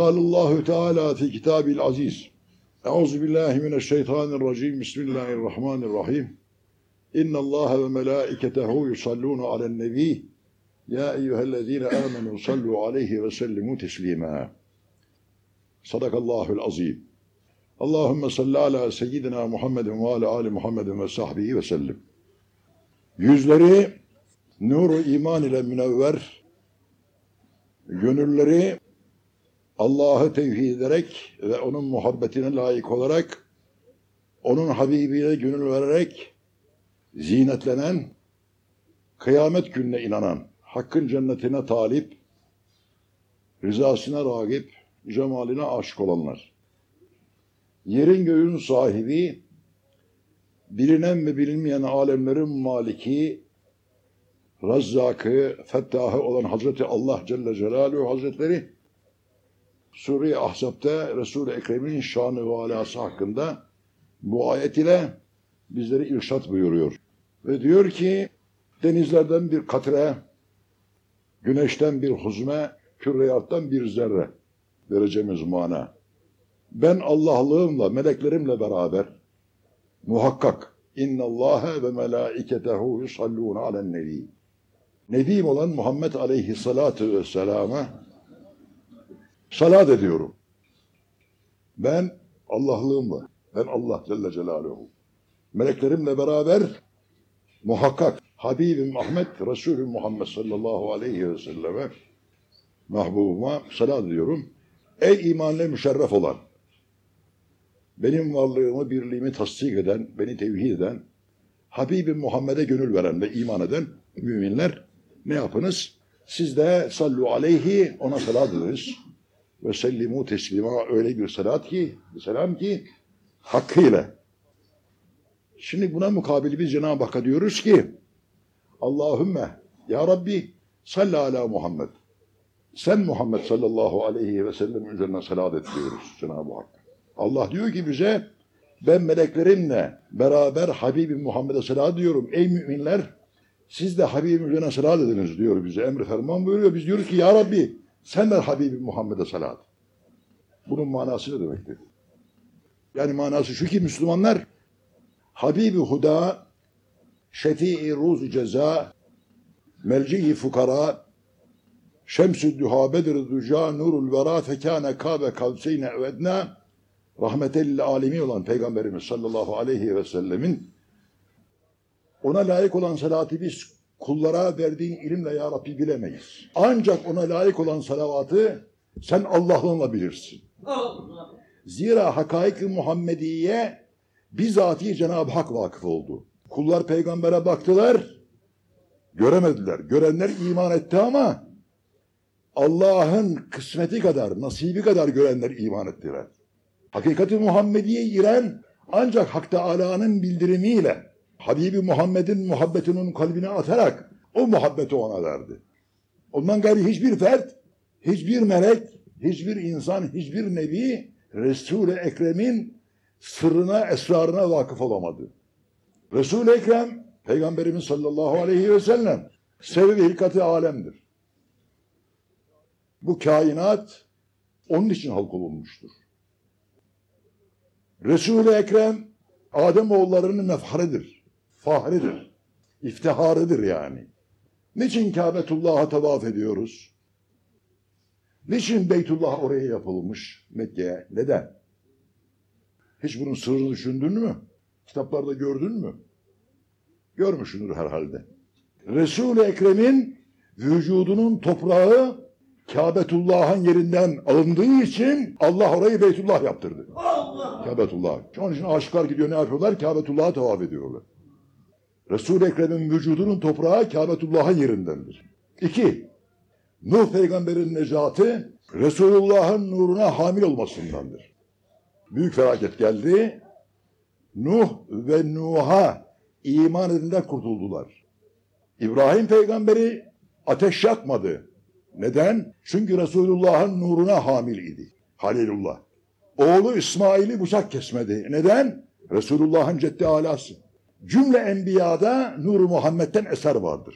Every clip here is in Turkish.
Kâlallahu Teala fi kitabil aziz. Euzu billahi mineşşeytanirracim. Bismillahirrahmanirrahim. İnna Allaha ve melâiketehu yusallûne alen nebi. Ya eyyühellezîne âmenû sallu aleyhi ve sellimu teslîmâ. Sadakallahul azim. Allahümme salli ala seyyidina Muhammedin ve ala ali Muhammedin ve sahbihi ve sellim. Yüzleri nuru iman ile münevver, gönülleri Allah'ı tevhid ederek ve onun muhabbetine layık olarak, onun Habibiyle gönül vererek zinetlenen, kıyamet gününe inanan, hakkın cennetine talip, rızasına ragip, cemaline aşık olanlar. Yerin göğün sahibi, bilinen ve bilinmeyen alemlerin maliki, Razzakı, Fettahı olan Hazreti Allah Celle Celaluhu Hazretleri, Sure-i Ahzab'da Resul-i Ekrem'in şanı ve alası hakkında bu ayet ile bizleri irşat buyuruyor. Ve diyor ki denizlerden bir katre, güneşten bir huzme, kürreyattan bir zerre vereceğimiz mana. Ben Allah'lığımla, meleklerimle beraber muhakkak inna Allahe ve melaiketehu yusallûne alen nebi. Nebim olan Muhammed aleyhissalatu vesselama salat ediyorum. Ben Allah'lığımla, ben Allah Celle Celaluhu. Meleklerimle beraber muhakkak Habibim Ahmet, Resulü Muhammed sallallahu aleyhi ve selleme mahbubuma salat ediyorum. Ey imanla müşerref olan, benim varlığımı, birliğimi tasdik eden, beni tevhid eden, Habibim Muhammed'e gönül veren ve iman eden müminler ne yapınız? Siz de sallu aleyhi, ona salat ediniz. Ve sellimu teslima öyle bir salat ki, selam ki hakkıyla. Şimdi buna mukabil biz Cenab-ı Hakk'a diyoruz ki Allahümme ya Rabbi salli ala Muhammed. Sen Muhammed sallallahu aleyhi ve sellem üzerine salat et diyoruz Cenab-ı Hak. Allah diyor ki bize ben meleklerimle beraber Habibim Muhammed'e salat diyorum. Ey müminler siz de Habibim üzerine salat ediniz diyor bize. Emri ferman buyuruyor. Biz diyoruz ki ya Rabbi sen de Habibim Muhammed'e salat. Bunun manası ne demektir? Yani manası şu ki Müslümanlar Habibi Huda Şefii Ruz Ceza Melci Fukara Şemsü Duha Bedir Duca Nurul Vera Fekâne Kabe Kavseyne Evedna rahmetellil alemi olan Peygamberimiz sallallahu aleyhi ve sellemin ona layık olan salatı biz kullara verdiğin ilimle ya Rabbi bilemeyiz. Ancak ona layık olan salavatı sen Allah'ınla bilirsin. Zira hakaik-i Muhammediye bizatihi Cenab-ı Hak vakıf oldu. Kullar peygambere baktılar, göremediler. Görenler iman etti ama Allah'ın kısmeti kadar, nasibi kadar görenler iman ettiler. Hakikati Muhammediye giren ancak Hak Teala'nın bildirimiyle Habibi Muhammed'in muhabbetinin kalbine atarak o muhabbeti ona verdi. Ondan gayri hiçbir fert, hiçbir melek, hiçbir insan, hiçbir nebi Resul-i Ekrem'in sırrına, esrarına vakıf olamadı. Resul-i Ekrem, Peygamberimiz sallallahu aleyhi ve sellem sebebi hilkati alemdir. Bu kainat onun için halk olunmuştur. Resul-i Ekrem Adem oğullarının mefharidir, fahridir, iftiharıdır yani. Niçin Kabetullah'a tavaf ediyoruz? Niçin Beytullah oraya yapılmış Mekke'ye? Neden? Hiç bunun sırrını düşündün mü? Kitaplarda gördün mü? Görmüşsündür herhalde. Resul-i Ekrem'in vücudunun toprağı Kabetullah'ın yerinden alındığı için Allah orayı Beytullah yaptırdı. Allah! Kabetullah. Onun için aşıklar gidiyor ne yapıyorlar? Kabetullah'a tavaf ediyorlar. Resul-i Ekrem'in vücudunun toprağı Kabetullah'ın yerindendir. İki, Nuh peygamberin necatı Resulullah'ın nuruna hamil olmasındandır. Büyük felaket geldi. Nuh ve Nuh'a iman edinler kurtuldular. İbrahim peygamberi ateş yakmadı. Neden? Çünkü Resulullah'ın nuruna hamil idi. Halilullah. Oğlu İsmail'i bıçak kesmedi. Neden? Resulullah'ın ceddi alası. Cümle enbiyada nuru Muhammed'den eser vardır.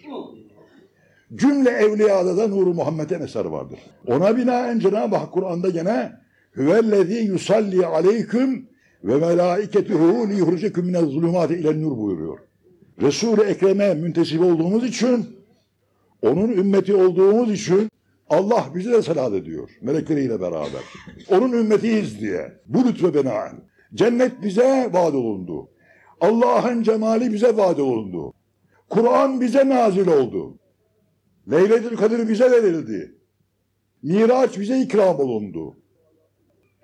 Cümle evliyada da nuru Muhammed'in eser vardır. Ona binaen Cenab-ı Hak Kur'an'da gene hüvellezî yusalli aleyküm ve melâiketuhu liyuhricekum minel zulümâti ilen nur buyuruyor. Resul-i Ekrem'e müntesip olduğumuz için, onun ümmeti olduğumuz için Allah bize de salat ediyor. Melekleriyle beraber. Onun ümmetiyiz diye. Bu lütfe benaen. Cennet bize vaat olundu. Allah'ın cemali bize vaat olundu. Kur'an bize nazil oldu. Leyletül Kadir bize verildi. Miraç bize ikram olundu.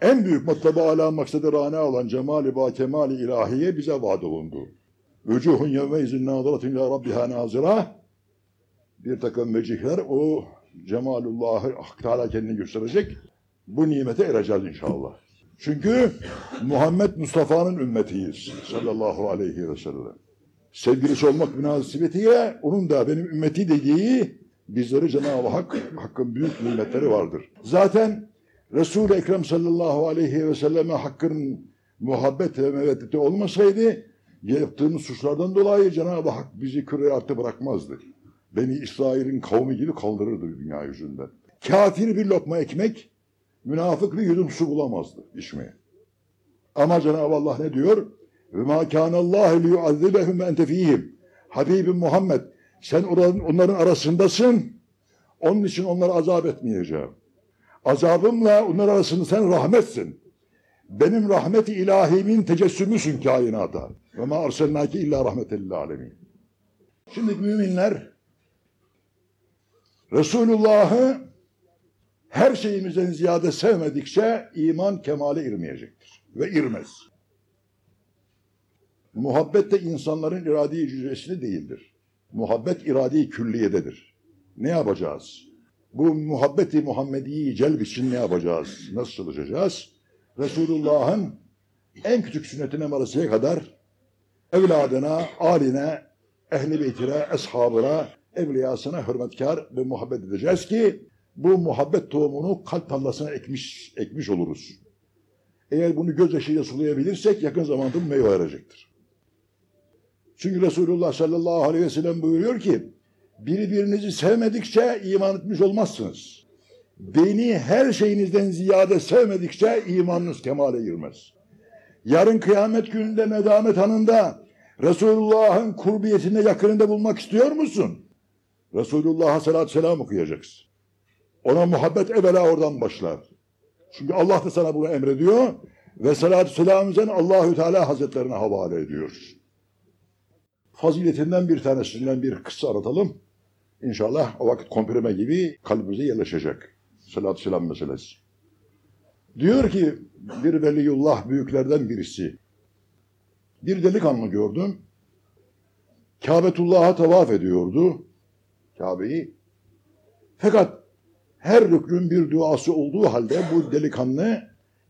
En büyük matlaba ala maksadı rana olan cemali ba kemali ilahiye bize vaat olundu. Vücuhun yevmeyzin naziratun ila rabbiha nazira. Bir takım vecihler o cemalullahı Hak kendini gösterecek. Bu nimete ereceğiz inşallah. Çünkü Muhammed Mustafa'nın ümmetiyiz. Sallallahu aleyhi ve sellem. Sevgilisi olmak münasebetiyle onun da benim ümmeti dediği bizleri Cenab-ı Hak, Hakk'ın büyük nimetleri vardır. Zaten Resul-i Ekrem sallallahu aleyhi ve selleme Hakk'ın muhabbet ve meveddeti olmasaydı yaptığımız suçlardan dolayı Cenab-ı Hak bizi küre artı bırakmazdı. Beni İsrail'in kavmi gibi kaldırırdı dünya yüzünden. Kafir bir lokma ekmek, münafık bir yudum su bulamazdı içmeye. Ama Cenab-ı Allah ne diyor? Ve ma kânallâhu liyuazzibehum ente fîhim. Habibim Muhammed sen onların, arasındasın. Onun için onları azap etmeyeceğim. Azabımla onlar arasında sen rahmetsin. Benim rahmeti ilahimin tecessümüsün kainata. Ve ma arselnâki illa rahmetellil. Şimdi müminler Resulullah'ı her şeyimizden ziyade sevmedikçe iman kemale irmeyecektir. Ve irmez. Muhabbet de insanların iradi cüzesini değildir. Muhabbet iradi külliyededir. Ne yapacağız? Bu muhabbeti Muhammedi'yi celb için ne yapacağız? Nasıl çalışacağız? Resulullah'ın en küçük sünnetine varasıya kadar evladına, aline, ehli beytine, eshabına, evliyasına hürmetkar ve muhabbet edeceğiz ki bu muhabbet tohumunu kalp tarlasına ekmiş, ekmiş oluruz. Eğer bunu gözyaşıyla sulayabilirsek yakın zamanda bu meyve verecektir. Çünkü Resulullah sallallahu aleyhi ve sellem buyuruyor ki birbirinizi sevmedikçe iman etmiş olmazsınız. Beni her şeyinizden ziyade sevmedikçe imanınız kemale girmez. Yarın kıyamet gününde nedamet anında Resulullah'ın kurbiyetinde yakınında bulmak istiyor musun? Resulullah'a salatü selam okuyacaksın. Ona muhabbet evvela oradan başlar. Çünkü Allah da sana bunu emrediyor ve salatü selamı sen Allahü Teala Hazretlerine havale ediyor. Faziletinden bir tanesinden bir kıssa aratalım. İnşallah o vakit komprime gibi kalbimize yerleşecek. Salatü selam meselesi. Diyor ki bir veliyullah büyüklerden birisi. Bir delikanlı gördüm. Kabetullah'a tavaf ediyordu. Kabe'yi. Fakat her rükün bir duası olduğu halde bu delikanlı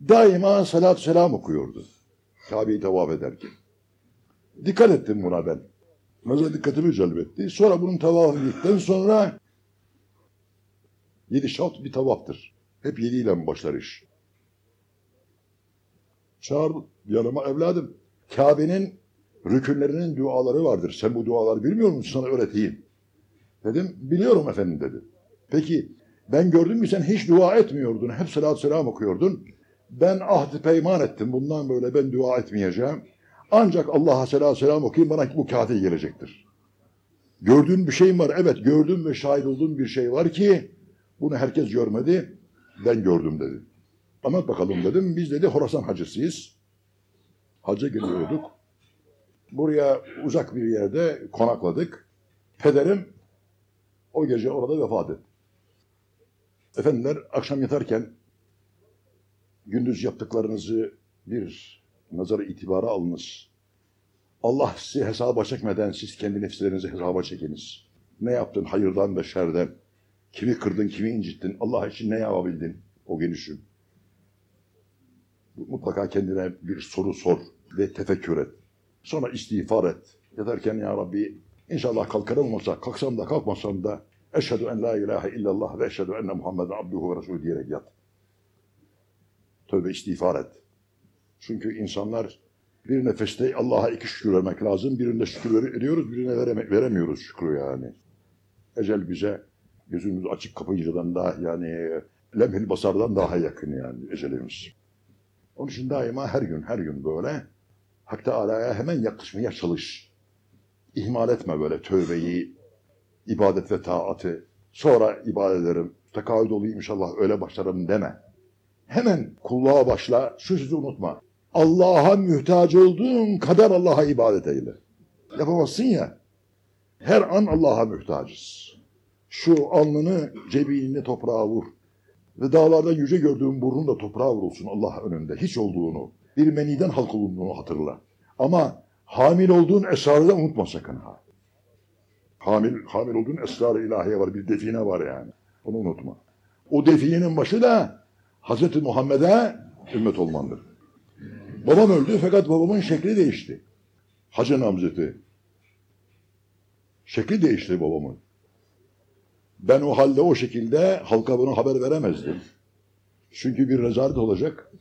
daima salatü selam okuyordu. Kabe'yi tavaf ederken. Dikkat ettim buna ben. Mesela dikkatimi celbetti. Sonra bunun tavafı bittikten sonra yedi şart bir tavaftır. Hep yediyle başlar iş. Çağır yanıma evladım. Kabe'nin rükünlerinin duaları vardır. Sen bu duaları bilmiyor musun? Sana öğreteyim. Dedim biliyorum efendim dedi. Peki ben gördüm ki sen hiç dua etmiyordun. Hep salatü selam okuyordun. Ben ahdi peyman ettim. Bundan böyle ben dua etmeyeceğim. Ancak Allah'a selatü selam okuyayım bana bu kağıda gelecektir. Gördüğün bir şey var. Evet gördüm ve şahit olduğum bir şey var ki bunu herkes görmedi. Ben gördüm dedi. Anlat bakalım dedim. Biz dedi Horasan hacısıyız. Hacca geliyorduk. Buraya uzak bir yerde konakladık. Pederim o gece orada vefat etti. Efendiler akşam yatarken gündüz yaptıklarınızı bir nazara itibara alınız. Allah sizi hesaba çekmeden siz kendi nefslerinizi hesaba çekiniz. Ne yaptın hayırdan ve şerden? Kimi kırdın, kimi incittin? Allah için ne yapabildin? O gün. Mutlaka kendine bir soru sor ve tefekkür et. Sonra istiğfar et. Yatarken ya Rabbi inşallah kalkarım olsa, kalksam da kalkmasam da eşhedü en la ilahe illallah ve eşhedü enne Muhammeden abduhu ve resulü diyerek yat. Tövbe istiğfar et. Çünkü insanlar bir nefeste Allah'a iki şükür vermek lazım. Birinde şükür ediyoruz, birine vereme, veremiyoruz şükrü yani. Ecel bize Gözümüz açık kapayıcıdan daha yani lemhil basardan daha yakın yani ecelimiz. Onun için daima her gün her gün böyle Hak Teala'ya hemen yaklaşmaya çalış. İhmal etme böyle tövbeyi, ibadet ve taatı. Sonra ibadet ederim, tekahüt olayım inşallah öyle başlarım deme. Hemen kulluğa başla, şu sözü unutma. Allah'a mühtaç olduğun kadar Allah'a ibadet eyle. Yapamazsın ya. Her an Allah'a mühtacız. Şu alnını, cebini toprağa vur. Ve dağlardan yüce gördüğün burnun da toprağa vurulsun Allah önünde. Hiç olduğunu, bir meniden halk olunduğunu hatırla. Ama hamil olduğun esrarı da unutma sakın ha. Hamil, hamil olduğun esrar-ı ilahiye var, bir define var yani. Onu unutma. O definenin başı da Hz. Muhammed'e ümmet olmandır. Babam öldü fakat babamın şekli değişti. Hacı Namzeti. Şekli değişti babamın. Ben o halde o şekilde halka bunu haber veremezdim. Çünkü bir rezalet olacak.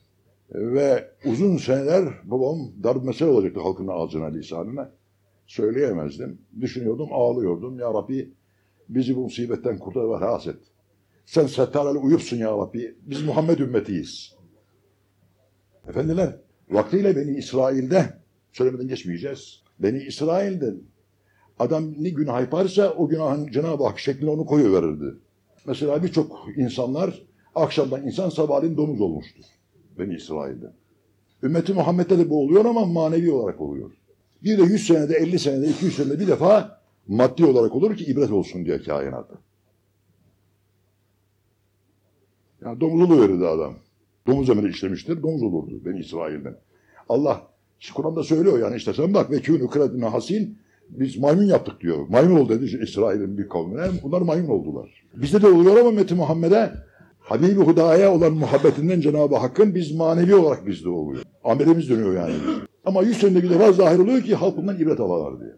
Ve uzun seneler babam darb mesele olacaktı halkın ağzına, lisanına. Söyleyemezdim. Düşünüyordum, ağlıyordum. Ya Rabbi bizi bu musibetten kurtar ve rahatsız et. Sen settareli uyupsun ya Rabbi. Biz Muhammed ümmetiyiz. Efendiler, vaktiyle Beni İsrail'de, söylemeden geçmeyeceğiz. Beni İsrail'de adam ne günah yaparsa o günahın Cenab-ı Hak şekline onu koyuverirdi. Mesela birçok insanlar akşamdan insan sabahleyin domuz olmuştur. Beni İsrail'de. Ümmeti Muhammed'de de bu oluyor ama manevi olarak oluyor. Bir de 100 senede, 50 senede, 200 senede bir defa maddi olarak olur ki ibret olsun diye kainata. Yani domuz oluverirdi adam. Domuz emri işlemiştir, domuz olurdu Beni İsrail'den. Allah Kur'an'da söylüyor yani işte sen bak ve kûnü kredine hasin biz maymun yaptık diyor. Maymun oldu dedi İsrail'in bir kavmine. Bunlar maymun oldular. Bizde de oluyor ama Metin Muhammed'e Habibi Huda'ya olan muhabbetinden Cenab-ı Hakk'ın biz manevi olarak bizde oluyor. Amelimiz dönüyor yani. Ama yüz senede bir defa zahir oluyor ki halk bundan ibret alarlar diye.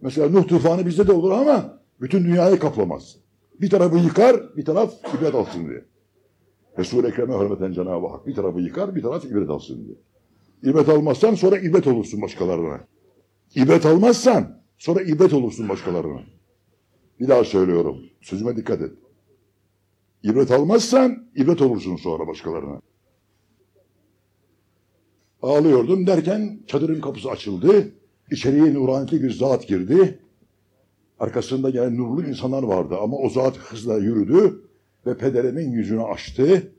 Mesela Nuh tufanı bizde de olur ama bütün dünyayı kaplamaz. Bir tarafı yıkar, bir taraf ibret alsın diye. Resul-i Ekrem'e hürmeten Cenab-ı Hak bir tarafı yıkar, bir taraf ibret alsın diye. İbret almazsan sonra ibret olursun başkalarına. İbret almazsan sonra ibret olursun başkalarına. Bir daha söylüyorum. Sözüme dikkat et. İbret almazsan ibret olursun sonra başkalarına. Ağlıyordum derken çadırın kapısı açıldı. İçeriye nurani bir zat girdi. Arkasında gelen nurlu insanlar vardı ama o zat hızla yürüdü ve pederimin yüzünü açtı.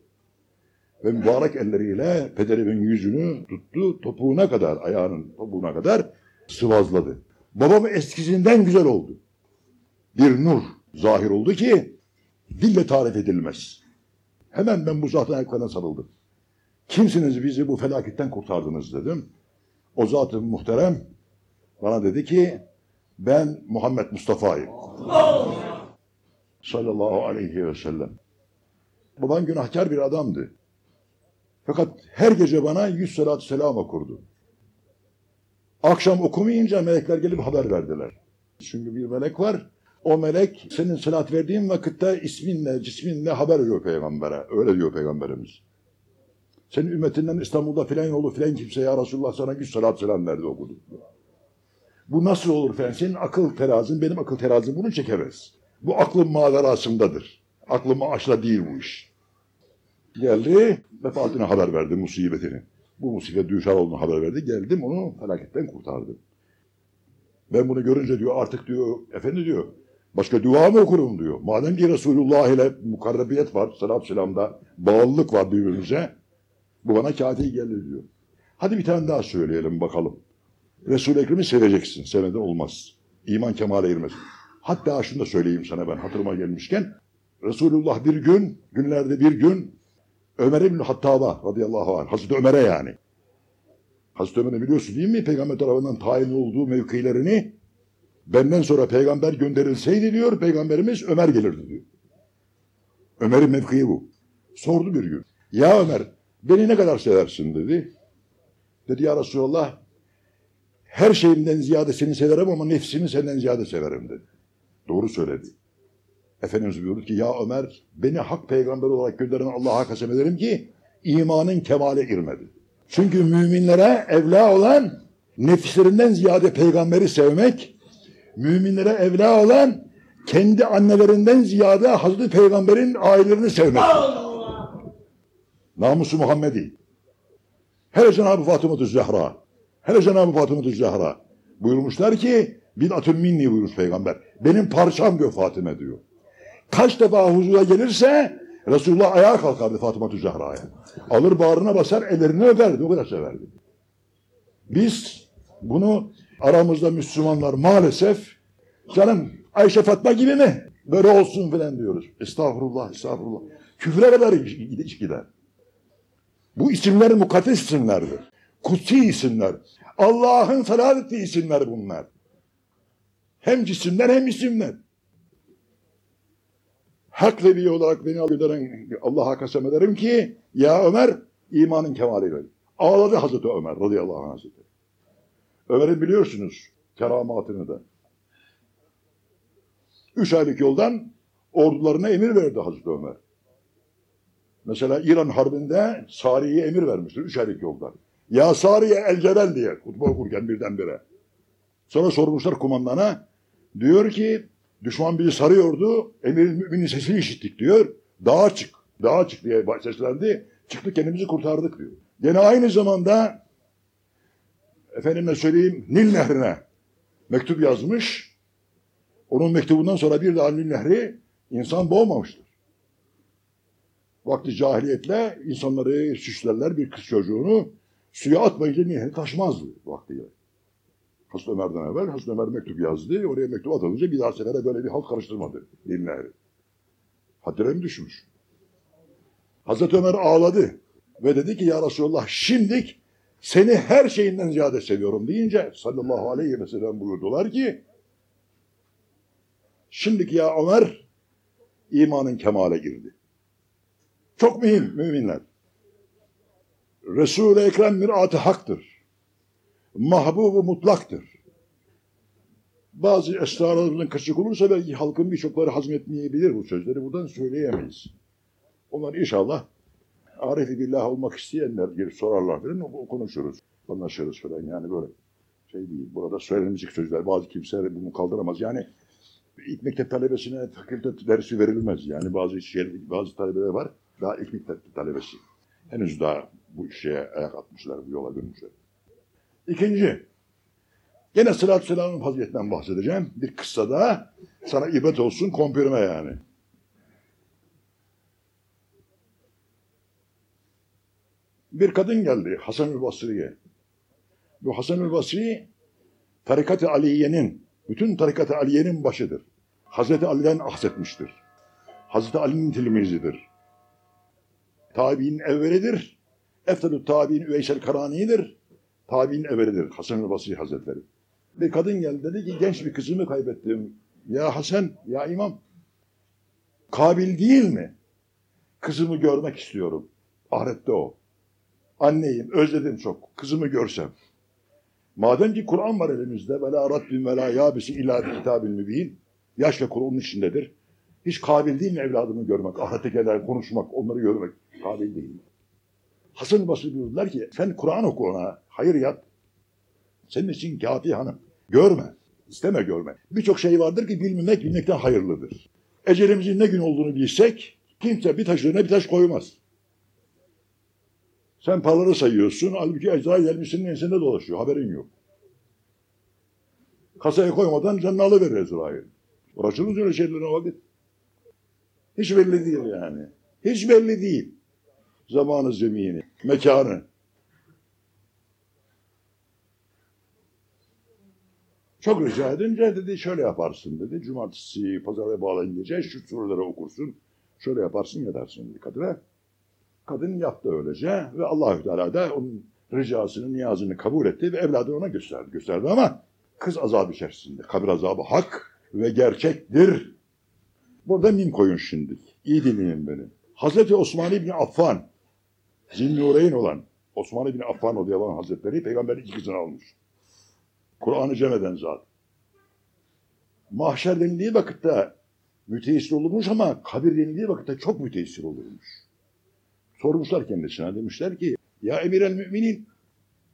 Ve mübarek elleriyle pederimin yüzünü tuttu, topuğuna kadar, ayağının topuğuna kadar sıvazladı. Babam eskisinden güzel oldu. Bir nur zahir oldu ki dille tarif edilmez. Hemen ben bu zatın ayaklarına sarıldım. Kimsiniz bizi bu felaketten kurtardınız dedim. O zatın muhterem bana dedi ki ben Muhammed Mustafa'yım. Sallallahu aleyhi ve sellem. Babam günahkar bir adamdı. Fakat her gece bana yüz salatü selam okurdu. Akşam okumayınca melekler gelip haber verdiler. Çünkü bir melek var. O melek senin salat verdiğin vakitte isminle, cisminle haber veriyor peygambere. Öyle diyor peygamberimiz. Senin ümmetinden İstanbul'da filan yolu filan kimse ya Resulullah sana yüz salat selam verdi okudu. Bu nasıl olur efendim? Senin akıl terazin benim akıl terazim bunu çekemez. Bu aklın maverasındadır. Aklın maaşla değil bu iş. Geldi, vefatını haber verdi, musibetini. Bu musibet düşar olduğunu haber verdi. Geldim onu felaketten kurtardım. Ben bunu görünce diyor artık diyor, efendi diyor, başka dua mı okurum diyor. Madem ki Resulullah ile mukarrebiyet var, salat selamda bağlılık var birbirimize, bu bana katil geldi diyor. Hadi bir tane daha söyleyelim bakalım. Resul-i Ekrem'i seveceksin, sevmeden olmaz. İman kemale girmez. Hatta şunu da söyleyeyim sana ben hatırıma gelmişken. Resulullah bir gün, günlerde bir gün Ömer İbni Hattab'a radıyallahu anh, Hazreti Ömer'e yani. Hazreti Ömer'e biliyorsun değil mi? Peygamber tarafından tayin olduğu mevkilerini benden sonra peygamber gönderilseydi diyor, peygamberimiz Ömer gelirdi diyor. Ömer'in mevkii bu. Sordu bir gün. Ya Ömer, beni ne kadar seversin dedi. Dedi ya Resulallah, her şeyimden ziyade seni severim ama nefsimi senden ziyade severim dedi. Doğru söyledi. Efendimiz buyurdu ki ya Ömer beni hak peygamber olarak gönderen Allah'a kasem ederim ki imanın kemale girmedi. Çünkü müminlere evla olan nefslerinden ziyade peygamberi sevmek, müminlere evla olan kendi annelerinden ziyade Hazreti Peygamber'in ailelerini sevmektir. Namusu Muhammedi. Hele Cenab-ı Fatıma Zehra. Hele Cenab-ı Fatıma Zehra. Buyurmuşlar ki bid'atun minni buyurmuş peygamber. Benim parçam diyor Fatime diyor. Kaç defa huzura gelirse Resulullah ayağa kalkardı Fatıma Zehra'ya. Alır bağrına basar ellerini öperdi. O kadar severdi. Biz bunu aramızda Müslümanlar maalesef canım Ayşe Fatma gibi mi? Böyle olsun falan diyoruz. Estağfurullah, estağfurullah. Küfre kadar gider. Bu isimler mukaddes isimlerdir. Kutsi isimler. Allah'ın salat ettiği isimler bunlar. Hem cisimler hem isimler. Hak veli olarak beni gönderen Allah'a kasem ederim ki ya Ömer imanın kemaliyle. Ağladı Hazreti Ömer radıyallahu anh Hazretleri. Ömer'in biliyorsunuz keramatını da. Üç aylık yoldan ordularına emir verdi Hazreti Ömer. Mesela İran Harbi'nde Sariye'ye emir vermiştir üç aylık yoldan. Ya Sariye el cebel diye hutbe okurken birdenbire. Sonra sormuşlar kumandana. Diyor ki düşman bizi sarıyordu. Emir'in müminin sesini işittik diyor. Dağa çık. Dağa çık diye seslendi. Çıktık kendimizi kurtardık diyor. Gene aynı zamanda efendime söyleyeyim Nil Nehri'ne mektup yazmış. Onun mektubundan sonra bir daha Nil Nehri insan boğmamıştır. Vakti cahiliyetle insanları süslerler bir kız çocuğunu suya atmayınca nehri taşmazdı vaktiyle. Hazreti Ömer'den evvel Hazreti Ömer mektup yazdı. Oraya mektup atılınca bir daha sefere böyle bir halk karıştırmadı Nil Nehri. Haddine mi düşmüş? Hazreti Ömer ağladı ve dedi ki ya Resulallah şimdik seni her şeyinden ziyade seviyorum deyince sallallahu aleyhi ve sellem buyurdular ki şimdiki ya Ömer imanın kemale girdi. Çok mühim müminler. Resul-i Ekrem mirat-ı haktır. Mahbubu mutlaktır. Bazı esrarlarından kaçık olursa belki halkın birçokları hazmetmeyebilir bu sözleri. Buradan söyleyemeyiz. Onlar inşallah Arif-i billah olmak isteyenler gelip sorarlar falan konuşuruz. Anlaşırız falan yani böyle şey değil. Burada söylenecek sözler bazı kimseler bunu kaldıramaz. Yani ilk mektep talebesine fakülte dersi verilmez. Yani bazı şey, bazı talebeler var. Daha ilk talebesi. Henüz daha bu şeye ayak atmışlar, bu yola dönmüşler. İkinci, gene salatü selamın faziletinden bahsedeceğim. Bir kıssa daha sana ibret olsun, kompirme yani. Bir kadın geldi Hasan-ül Basri'ye. Bu Hasan-ül Basri tarikat-ı Aliye'nin, bütün tarikat-ı Aliye'nin başıdır. Hazreti Ali'den ahsetmiştir. Hazreti Ali'nin tilmizidir. Tabi'in evvelidir. Eftelü tabi'in Üveysel Karani'dir. Tabi'in evvelidir Hasan-ül Basri Hazretleri. Bir kadın geldi dedi ki genç bir kızımı kaybettim. Ya Hasan, ya İmam. Kabil değil mi? Kızımı görmek istiyorum. Ahirette o. Anneyim, özledim çok. Kızımı görsem. Madem ki Kur'an var elimizde ve la rabbin ve la yabisi illa bi kitabil mübin. Yaş ve Kur'an'ın içindedir. Hiç kabil değil mi evladımı görmek, ahirete gelen konuşmak, onları görmek kabil değil mi? Hasan Basri diyorlar ki sen Kur'an oku ona, hayır yat. Senin için kafi hanım. Görme, isteme görme. Birçok şey vardır ki bilmemek bilmekten hayırlıdır. Ecelimizin ne gün olduğunu bilsek kimse bir taş üzerine bir taş koymaz. Sen paraları sayıyorsun, halbuki ecza gelmişsin ensende dolaşıyor, haberin yok. Kasaya koymadan canını alıverir Ezrail. Uğraşırız öyle şeylerine vakit. Hiç belli değil yani. Hiç belli değil. Zamanı, zemini, mekanı. Çok rica edince dedi şöyle yaparsın dedi. Cumartesi, pazara bağlayınca şu sureleri okursun. Şöyle yaparsın yatarsın dedi kadına. Kadın yaptı öylece ve Allahü Teala da onun ricasını, niyazını kabul etti ve evladını ona gösterdi. Gösterdi ama kız azabı içerisinde. Kabir azabı hak ve gerçektir. Burada mim koyun şimdi. İyi dinleyin beni. Hazreti Osman İbni Affan, Zinnureyn olan Osman İbni Affan radıyallahu anh hazretleri peygamberin iki kızını almış. Kur'an'ı cem eden zat. Mahşer denildiği vakitte müteessir olurmuş ama kabir denildiği vakitte çok müteessir olurmuş. Sormuşlar kendisine demişler ki ya emir el müminin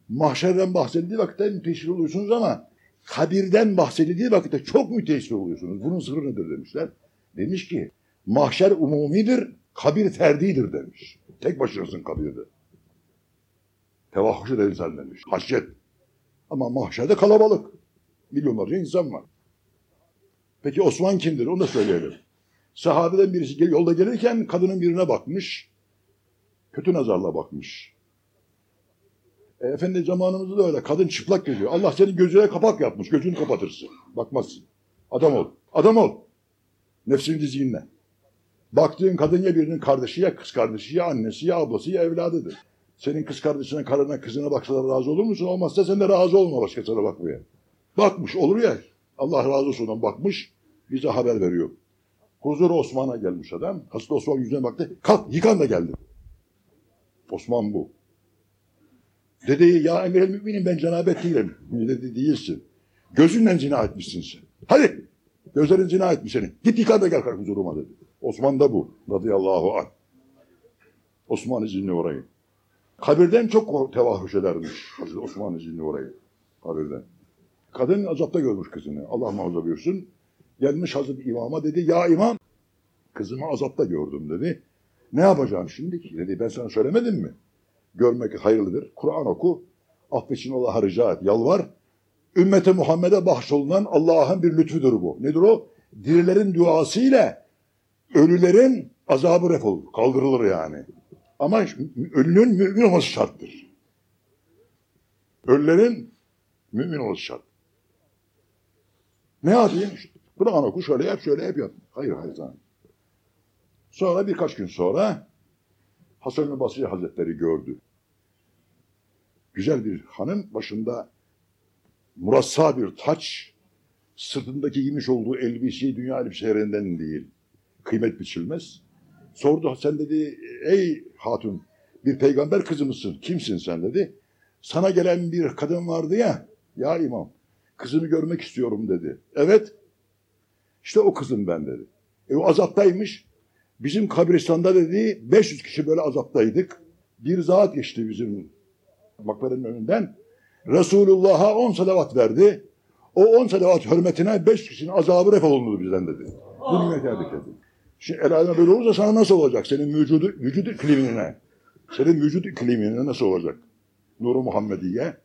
mahşerden bahsedildiği vakitte müteessir oluyorsunuz ama kabirden bahsedildiği vakitte çok müteessir oluyorsunuz. Bunun sırrı nedir demişler. Demiş ki mahşer umumidir, kabir ferdidir demiş. Tek başınasın kabirde. Tevahhüş eder demiş. Haşyet. Ama mahşerde kalabalık. Milyonlarca insan var. Peki Osman kimdir? Onu da söyleyelim. Sahabeden birisi yolda gelirken kadının birine bakmış. Kötü nazarla bakmış. E, efendi zamanımızda da öyle. Kadın çıplak geziyor. Allah senin gözüne kapak yapmış. Gözünü kapatırsın. Bakmazsın. Adam ol. Adam ol. Nefsini dizginle. Baktığın kadın ya birinin kardeşi ya kız kardeşi ya annesi ya ablası ya evladıdır. Senin kız kardeşine, karına, kızına baksalar razı olur musun? Olmazsa sen de razı olma başkasına bakmaya. Bakmış olur ya. Allah razı olsun ondan bakmış. Bize haber veriyor. Huzur Osman'a gelmiş adam. Hazreti Osman yüzüne baktı. Kalk yıkan da geldi. Osman bu. Dedi ya emir müminin ben cenabet değilim. Dedi değilsin. Gözünle zina etmişsin sen. Hadi gözlerin zina etmiş seni. Git yıkan da gel kalk huzuruma dedi. Osman da bu. Radıyallahu anh. Osman izinli orayı. Kabirden çok tevahhüş edermiş. Hazreti Osman izinli orayı. Kabirden. Kadın azapta görmüş kızını. Allah muhafaza buyursun. Gelmiş Hazreti İmam'a dedi ya imam kızımı azapta gördüm dedi. Ne yapacağım şimdi ki? Dedi ben sana söylemedim mi? Görmek hayırlıdır. Kur'an oku. Affetsin Allah'a rica et. Yalvar. Ümmete Muhammed'e bahşolunan Allah'ın bir lütfudur bu. Nedir o? Dirilerin duasıyla ölülerin azabı ref olur. Kaldırılır yani. Ama ölünün mümin olması şarttır. Ölülerin mümin olması şart. Ne yapayım? İşte, Kur'an oku şöyle yap şöyle yap yap. Hayır hayır sana. Sonra birkaç gün sonra Hasan-ı Basri Hazretleri gördü. Güzel bir hanım başında murassa bir taç, sırtındaki giymiş olduğu elbiseyi dünya elbiselerinden değil, kıymet biçilmez. Sordu sen dedi ey hatun bir peygamber kızı mısın? Kimsin sen dedi. Sana gelen bir kadın vardı ya, ya imam kızını görmek istiyorum dedi. Evet, işte o kızım ben dedi. E o azaptaymış. Bizim kabristanda dedi 500 kişi böyle azaptaydık. Bir zat geçti bizim makberenin önünden. Resulullah'a 10 salavat verdi. O 10 salavat hürmetine 5 kişinin azabı ref olundu bizden dedi. Bu nimet erdik dedi. Şimdi el aleme böyle olursa sana nasıl olacak? Senin vücudu, vücut iklimine. Senin vücut iklimine nasıl olacak? Nuru Muhammediye.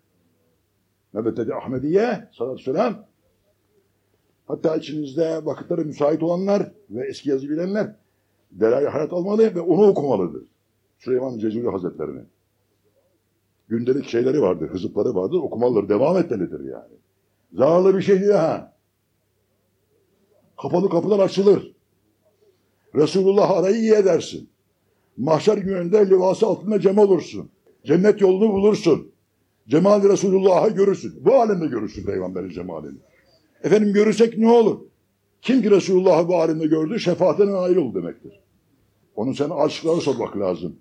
Nebetedi Ahmediye sallallahu aleyhi ve sellem. Hatta içinizde vakitleri müsait olanlar ve eski yazı bilenler Delal-i Hayat almalı ve onu okumalıdır. Süleyman Cezuri Hazretlerini. Gündelik şeyleri vardır, hızıpları vardır, okumalıdır, devam etmelidir yani. Zararlı bir şey değil ha. Kapalı kapılar açılır. Resulullah arayı iyi edersin. Mahşer gününde livası altında cem olursun. Cennet yolunu bulursun. Cemal-i Resulullah'ı görürsün. Bu alemde görürsün Peygamberin cemalini. Efendim görürsek ne olur? Kim ki Resulullah'ı bu alemde gördü, şefaatine nail oldu demektir. Onun sen aşıklara sormak lazım.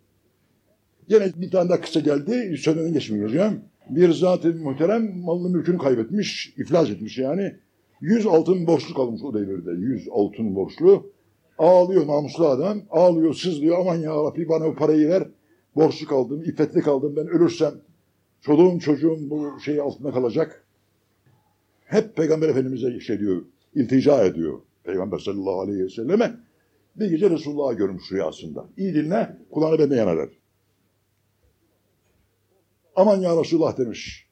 Yine bir tane daha kısa geldi, söneden geçmeyeceğim. Bir zat-ı muhterem malını mülkünü kaybetmiş, iflas etmiş yani. Yüz altın borçlu kalmış o devirde, yüz altın borçlu. Ağlıyor namuslu adam, ağlıyor, sızlıyor. Aman ya Rabbi bana o parayı ver. Borçlu kaldım, iffetli kaldım. Ben ölürsem çoluğum çocuğum bu şey altında kalacak. Hep Peygamber Efendimiz'e şey diyor, iltica ediyor. Peygamber sallallahu aleyhi ve selleme. Bir gece Resulullah'ı görmüş rüyasında. İyi dinle, kulağını benden yana ver. Aman ya Resulullah demiş.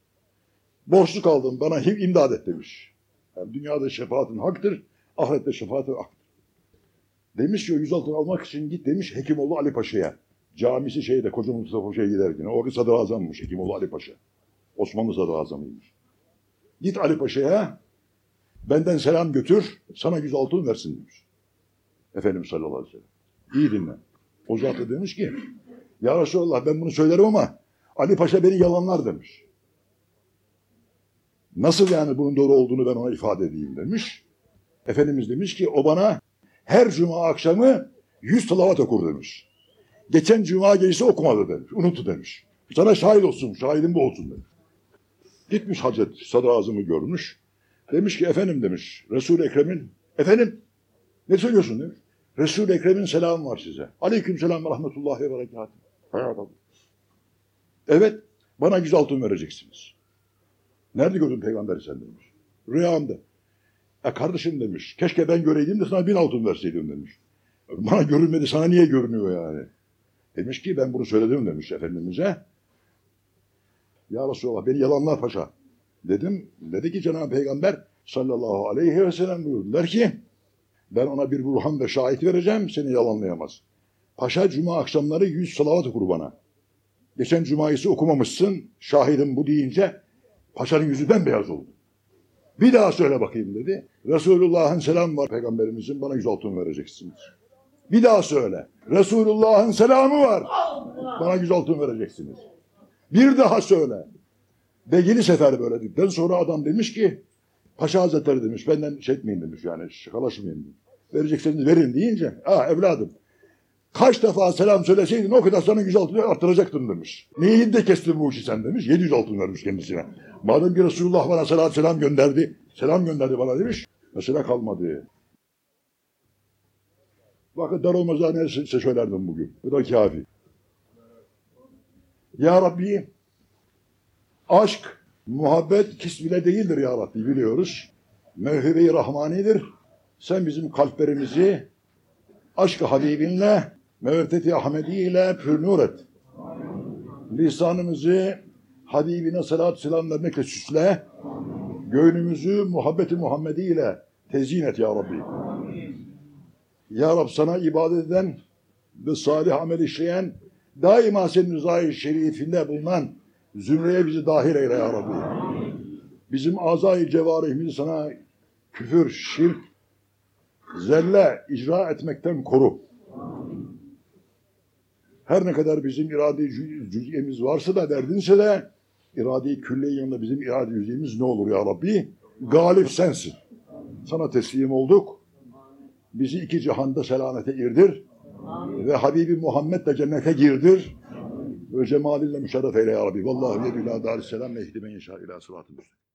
Borçlu kaldım, bana imdad et demiş. Yani dünyada şefaatin haktır, ahirette şefaatin haktır. Demiş ki yüz altın almak için git demiş Hekimoğlu Ali Paşa'ya. Camisi şeyde Koca Mustafa Paşa'ya giderken. Orada sadrazammış Hekimoğlu Ali Paşa. Osmanlı sadrazamıymış. Git Ali Paşa'ya benden selam götür sana yüz altın versin demiş. Efendimiz sallallahu aleyhi ve sellem. İyi dinle. O zat da demiş ki ya Resulallah ben bunu söylerim ama Ali Paşa beni yalanlar demiş. Nasıl yani bunun doğru olduğunu ben ona ifade edeyim demiş. Efendimiz demiş ki o bana her cuma akşamı yüz salavat okur demiş. Geçen cuma gecesi okumadı demiş. Unuttu demiş. Sana şahit olsun, şahidim bu olsun demiş. Gitmiş Hazret Sadrazam'ı görmüş. Demiş ki efendim demiş Resul-i Ekrem'in efendim ne söylüyorsun demiş. Resul-i Ekrem'in selamı var size. Aleyküm selam ve rahmetullahi ve berekatuhu. Evet bana yüz altın vereceksiniz. Nerede gördün peygamberi sen demiş. Rüyamda. E kardeşim demiş. Keşke ben göreydim de sana bin altın verseydim demiş. Bana görünmedi sana niye görünüyor yani? Demiş ki ben bunu söyledim demiş Efendimiz'e. Ya Resulallah beni yalanlar paşa. Dedim. Dedi ki Cenab-ı Peygamber sallallahu aleyhi ve sellem buyurdular ki ben ona bir burhan ve şahit vereceğim seni yalanlayamaz. Paşa cuma akşamları yüz salavat okur bana. Geçen cumayısı okumamışsın şahidim bu deyince paşanın yüzü bembeyaz oldu. Bir daha söyle bakayım dedi. Resulullah'ın selamı var peygamberimizin bana yüz altın vereceksiniz. Bir daha söyle. Resulullah'ın selamı var. Bana yüz altın vereceksiniz. Bir daha söyle. Ve yeni sefer böyle dedikten sonra adam demiş ki Paşa Hazretleri demiş benden şey etmeyin demiş yani şakalaşmayın demiş. Verecekseniz verin deyince ah evladım kaç defa selam söyleseydin o kadar sana yüz altını arttıracaktım demiş. Neyi de kestin bu işi sen demiş. 700 altın vermiş kendisine. Madem ki Resulullah bana selam selam gönderdi. Selam gönderdi bana demiş. Mesela kalmadı. Bakın dar olmaz ne size söylerdim bugün. Bu da kafi. Ya Rabbi aşk, muhabbet kisbile değildir ya Rabbi biliyoruz. Mevhibe-i Rahmani'dir. Sen bizim kalplerimizi aşk-ı Habibinle, meveddeti Ahmedi ile pürnur et. Lisanımızı Habibine salat selam vermekle süsle. Göğnümüzü muhabbeti Muhammedi ile tezyin et ya Rabbi. Ya Rab sana ibadet eden ve salih amel işleyen, daima senin rızayı şerifinde bulunan zümreye bizi dahil eyle ya Rabbi. Bizim azayı cevarihimizi sana küfür, şirk, zelle icra etmekten koru. Her ne kadar bizim irade cüz- cüz'iyemiz varsa da derdinse de irade-i külliye yanında bizim irade cüz'iyemiz ne olur ya Rabbi? Galip sensin. Sana teslim olduk. Bizi iki cihanda selamete irdir. Ve Habibi Muhammed de cennete girdir. Ve cemalinle müşerref eyle ya Rabbi. Vallahi ve bilâ dârisselam ve ihdimen inşa ilâ sıratı müstakim.